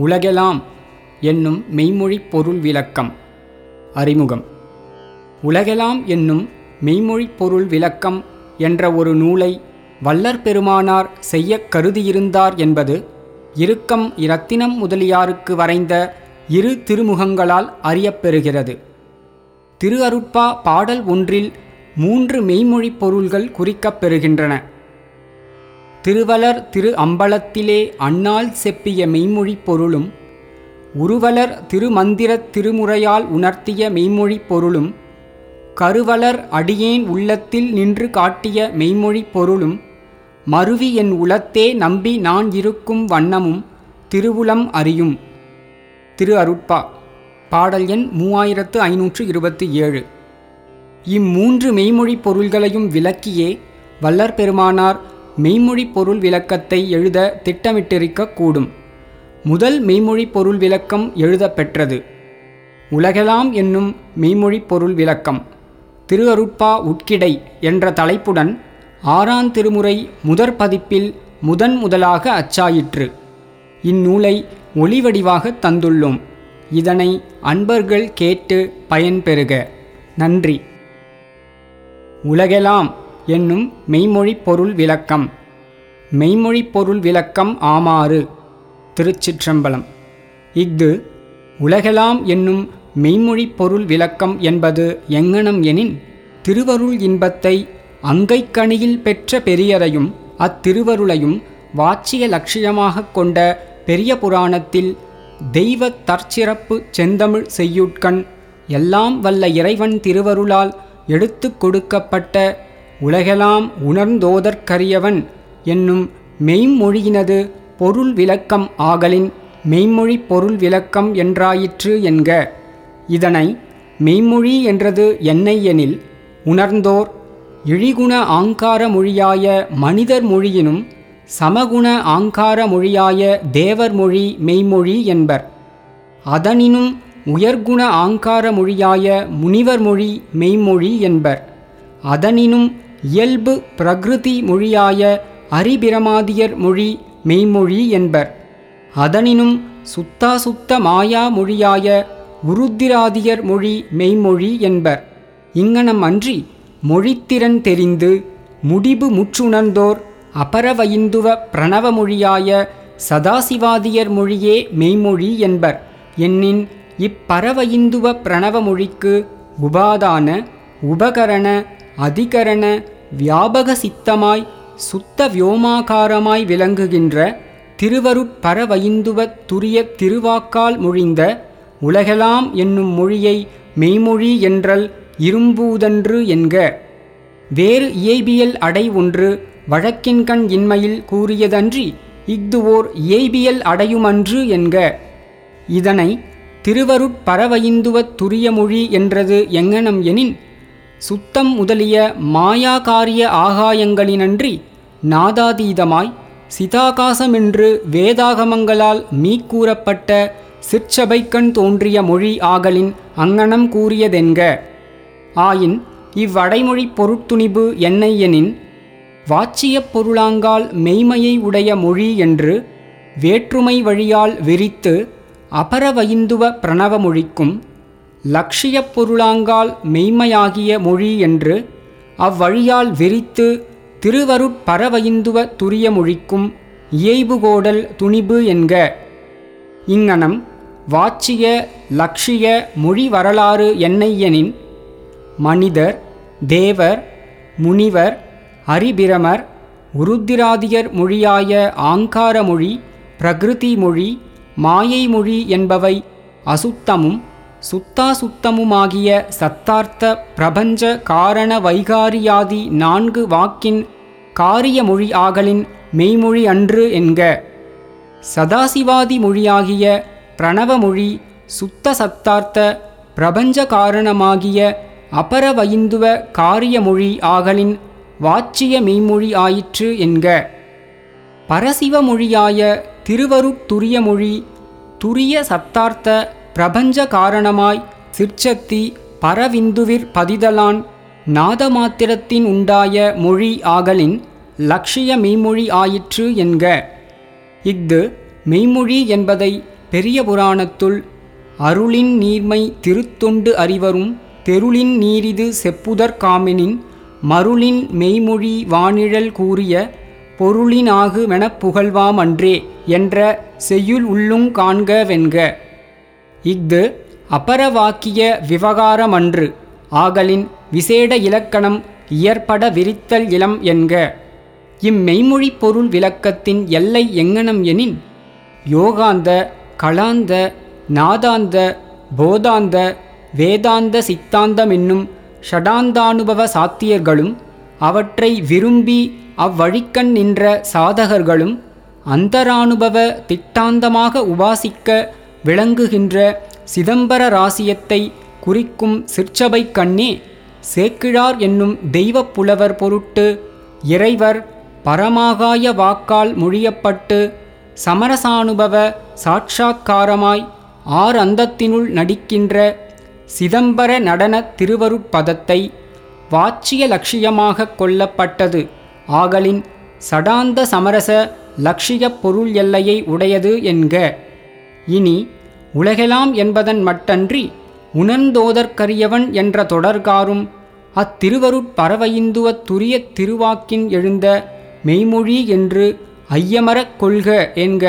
உலகெலாம் என்னும் மெய்மொழிப் பொருள் விளக்கம். அறிமுகம். உலகெலாம் என்னும் மெய்மொழிப் பொருள் விளக்கம் என்ற ஒரு நூலை வல்லற் பெருமானார் செய்யக் கருதியிருந்தார் என்பது இறுக்கம் இரத்தினம் முதலியாருக்கு வரைந்த இரு திருமுகங்களால் அறியப்பெறுகிறது திரு அருட்பா பாடல் ஒன்றில் மூன்று மெய்மொழி பொருள்கள் குறிக்கப்பெறுகின்றன திருவலர் திரு அம்பலத்திலே அண்ணால் செப்பிய மெய்மொழிப் பொருளும் உருவலர் திருமந்திரத் திருமுறையால் உணர்த்திய மெய்மொழிப் பொருளும் கருவலர் அடியேன் உள்ளத்தில் நின்று காட்டிய மெய்மொழிப் பொருளும் மருவி என் உளத்தே நம்பி நான் இருக்கும் வண்ணமும் திருவுளம் அறியும். திரு அருட்பா பாடல் எண் மூவாயிரத்து ஐநூற்று இருபத்தி ஏழு. இம்மூன்று மெய்மொழிப் பொருள்களையும் விளக்கியே வல்லற்பெருமானார் மெய்மொழி பொருள் விளக்கத்தை எழுத திட்டமிட்டிருக்கக்கூடும் முதல் மெய்மொழி பொருள் விளக்கம் எழுதப்பெற்றது உலகெலாம் என்னும் மெய்மொழி பொருள் விளக்கம். திரு அருட்பா உட்கிடை என்ற தலைப்புடன் ஆறாம் திருமுறை முதற் பதிப்பில் முதன் முதலாக அச்சாயிற்று. இந்நூலை ஒளிவடிவாக தந்துள்ளோம். இதனை அன்பர்கள் கேட்டு பயன்பெறுக. நன்றி. உலகெலாம் என்னும் மெய்மொழி பொருள் விளக்கம். மெய்மொழிப் பொருள் விளக்கம் ஆமாறு. திருச்சிற்றம்பலம். இஃது உலகெலாம் என்னும் மெய்மொழி பொருள் விளக்கம் என்பது எங்கனம் எனின் திருவருள் இன்பத்தை அங்கைக்கணியில் பெற்ற பெரியரையும் அத்திருவருளையும் வாட்சிய லட்சியமாகக் கொண்ட பெரிய புராணத்தில் தெய்வ தற்சிறப்பு செந்தமிழ் செய்யுட்கண் எல்லாம் வல்ல இறைவன் திருவருளால் எடுத்து கொடுக்கப்பட்ட உலகெலாம் உணர்ந்தோதற்கரியவன் என்னும் மெய்மொழியினது பொருள் விளக்கம் ஆகலின் மெய்மொழி பொருள் விளக்கம் என்றாயிற்று என்க. இதனை மெய்மொழி என்றது என்னை எனில் உணர்ந்தோர் இழிகுண ஆங்கார மொழியாய மனிதர் மொழியினும் சமகுண ஆங்கார மொழியாய தேவர் மொழி மெய்மொழி என்பர். அதனினும் உயர்குண ஆங்கார மொழியாய முனிவர் மொழி மெய்மொழி என்பர். அதனினும் இயல்பு பிரகிருதி மொழியாய அரிபிரமாதியர் மொழி மெய்மொழி என்பர். அதனினும் சுத்தாசுத்த மாயா மொழியாய உருத்திராதியர் மொழி மெய்மொழி என்பர். இங்கனம் அன்றி மொழித்திறன் தெரிந்து முடிபு முற்றுணர்ந்தோர் அபரவயிந்துவ பிரணவ மொழியாய சதாசிவாதியர் மொழியே மெய்மொழி என்பர். என்னின் இப்பரவயிந்துவ பிரணவ மொழிக்கு உபாதான உபகரண அதிகரண வியாபக சித்தமாய் சுத்த வியோமாகாரமாய் விளங்குகின்ற திருவருட்பரவைந்துவ துரிய திருவாக்கால் மொழிந்த உலகெலாம் என்னும் மொழியை மெய்மொழி என்றல் இரும்பூதன்று என்க. வேறு இயைபியல் அடை ஒன்று வழக்கின்கண் இன்மையில் கூறியதன்றி இஃது ஓர் இயைபியல் அடையுமன்று என்க. இதனை திருவருட்பரவைந்துவ துரிய மொழி என்றது எங்கனம் எனின் சுத்தம் முதலிய மாயாகாரிய ஆகாயங்களினன்றி நாதாதீதமாய் சிதாகாசமென்று வேதாகமங்களால் மீக்கூறப்பட்ட சிற்சபைக்கண் தோன்றிய மொழி ஆகலின் அங்கனம் கூறியதென்க. ஆயின் இவ்வடைமொழிப் பொருட்துணிபு என்னை எனின் வாச்சியப் பொருளாங்கால் மெய்மையை உடைய மொழி என்று வேற்றுமை வழியால் விரித்து அபரவயிந்துவ பிரணவ மொழிக்கும் லட்சியப் பொருளாங்கால் மெய்மையாகிய மொழி என்று அவ்வழியால் வெறித்து திருவருட்பரவயிந்துவ துரிய மொழிக்கும் இயைபுகோடல் துணிபு என்க. இங்ஙனம் வாச்சிய லட்சிய மொழி வரலாறு என்னையெனின் மனிதர் தேவர் முனிவர் அரிபிரமர் உருத்திராதியர் மொழியாய ஆங்கார மொழி பிரகிருதி மொழி மாயை மொழி என்பவை அசுத்தமும் சுத்தாசுத்தமுமாகிய சத்தார்த்த பிரபஞ்ச காரண வைகாரியாதி நான்கு வாக்கின் காரிய மொழி ஆகலின் மெய்மொழி அன்று என்க. சதாசிவாதி மொழியாகிய பிரணவ மொழி சுத்த சத்தார்த்த பிரபஞ்ச காரணமாகிய அபரவயிந்துவ காரிய மொழி ஆகலின் வாச்சிய மெய்மொழி ஆயிற்று என்க. பரசிவ மொழியாய திருவருட்துரிய மொழி துரிய சத்தார்த்த பிரபஞ்ச காரணமாய் சிற்சத்தி பரவிந்துவிற் பதிதலான் நாதமாத்திரத்தின் உண்டாய மொழி ஆகலின் லட்சிய மெய்மொழி ஆயிற்று என்க. இஃது மெய்மொழி என்பதை பெரிய புராணத்துள் அருளின் நீர்மை திருத்தொண்டு அறிவரும் தெருளின் நீரிது செப்புதற்காமினின் மருளின் மெய்மொழி வானிழல் கூறிய பொருளினாகுமெனப் புகழ்வாம் அன்றே என்ற செய்யுள் உள்ளுங் காண்கவென்க இஃது அபரவாக்கிய விவகாரமன்று ஆகலின் விசேட இலக்கணம் இயற்பட விரித்தல் இளம் என்க. இம்மெய்மொழி பொருள் விளக்கத்தின் எல்லை எங்கனம் எனின் யோகாந்த கலாந்த நாதாந்த போதாந்த வேதாந்த சித்தாந்தமென்னும் ஷடாந்தானுபவ சாத்தியர்களும் அவற்றை விரும்பி அவ்வழிக்கண் நின்ற சாதகர்களும் அந்தரானுபவ திட்டாந்தமாக உபாசிக்க விளங்குகின்ற சிதம்பர ராசியத்தை குறிக்கும் சிற்சபைக் கண்ணே சேக்கிழார் என்னும் தெய்வப் புலவர் பொருட்டு இறைவர் பரமாகாய வாக்கால் மொழியப்பட்டு சமரசானுபவ சாட்சா்காரமாய் ஆர் அந்தத்தினுள் நடிக்கின்ற சிதம்பர நடன திருவருட்பதத்தை வாட்சிய லட்சியமாக கொள்ளப்பட்டது ஆகலின் சடாந்த சமரச லட்சிய பொருள் எல்லையை உடையது என்க. இனி உலகெலாம் என்பதன் மட்டன்றி உணர்ந்தோதற்கரியவன் என்ற தொடர்காரும் அத்திருவருட்பறவையிந்துவத் துரிய திருவாக்கின் எழுந்த மெய்மொழி என்று ஐயமரக் கொள்க என்க